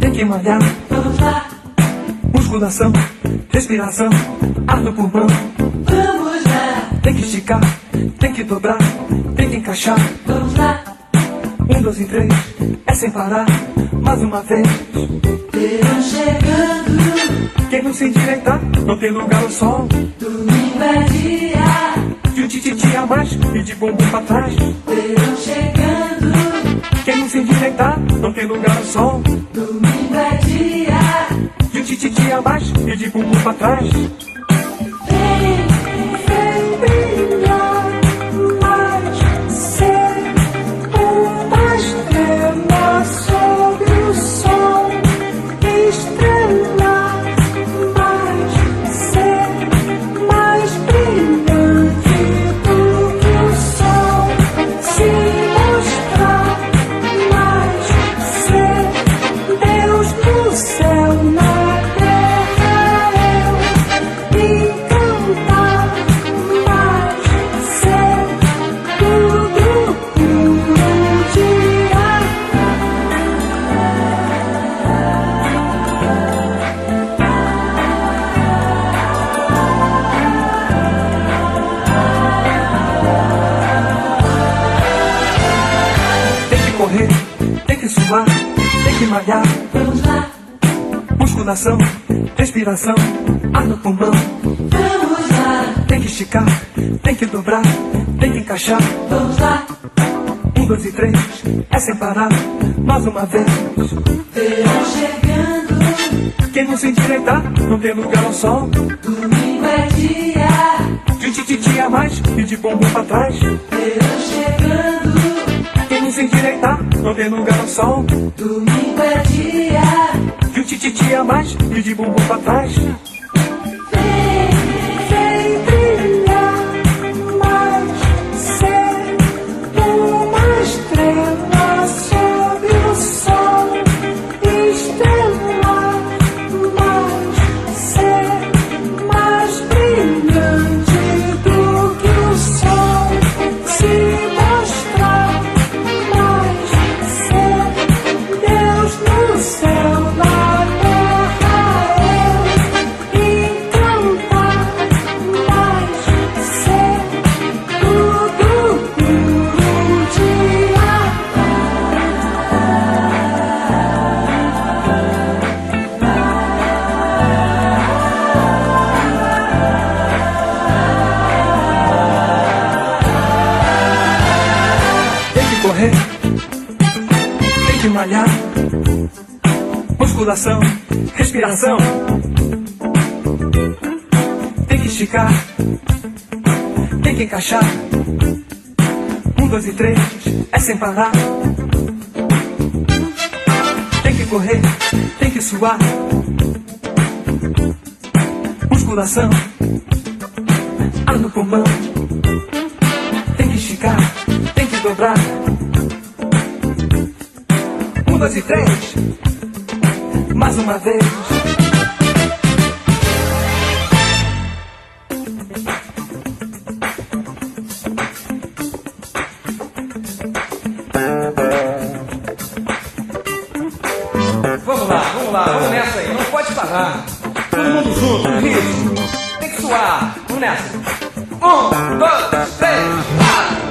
tem que malhar. Vamos lá, Musculação, respiração, ar no pulmão. vamos lá, Tem que esticar, tem que dobrar, tem que encaixar. vamos lá. Um, dois e três, é sem parar. Mais uma vez, Verão chegando, quem não se endireitar, não tem lugar ao sol. domingo é dia. De um tititi a mais e de bumbum pra trás. Verão chegando, se endireitar, não tem lugar ao sol. domingo é dia. De um tititi a mais e de bumbum pra trás. Correr, tem que suar, tem que malhar. Vamos lá, Musculação, respiração, ar no pulmão. vamos lá, Tem que esticar, tem que dobrar, tem que encaixar. vamos lá. Um, dois e três, é sem parar. Mais uma vez, Verão chegando, quem não se endireitar, não tem lugar ao sol. domingo é dia. De um tititi a mais e de bumbum pra trás. Verão chegando, se endireitar, não tem lugar ao sol. domingo é dia. De um tititi a mais e de bumbum pra trás. Correr, tem que malhar. Musculação, respiração. Tem que esticar, tem que encaixar. Um, dois e três, é sem parar. Tem que correr, tem que suar. Musculação, ar no pulmão. Tem que esticar, tem que dobrar. Dois e três. Mais uma vez. Vamos lá, vamos lá, vamos nessa aí, não pode parar. Todo mundo junto, ritmo. Tem que suar, vamos nessa. Um, dois, três.